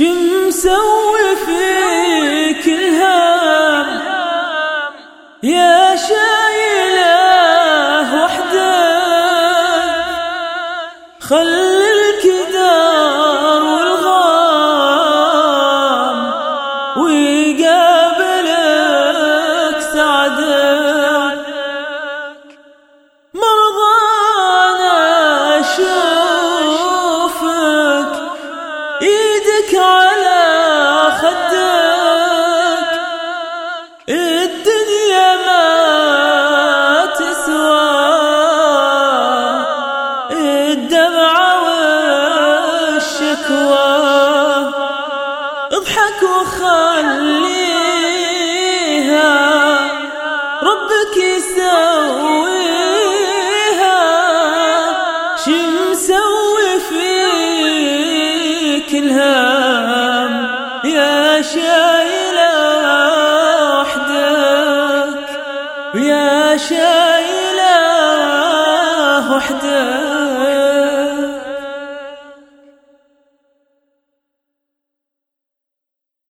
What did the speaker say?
مسوي فيك الهام. يا شايله وحدك خل الكدار إيدك على خدك. الدنيا ما تسوى. الدمعة والشكوى. اضحك وخليها. ربك يسويها. شي يا شايلة وحدك يا شايلة وحدك.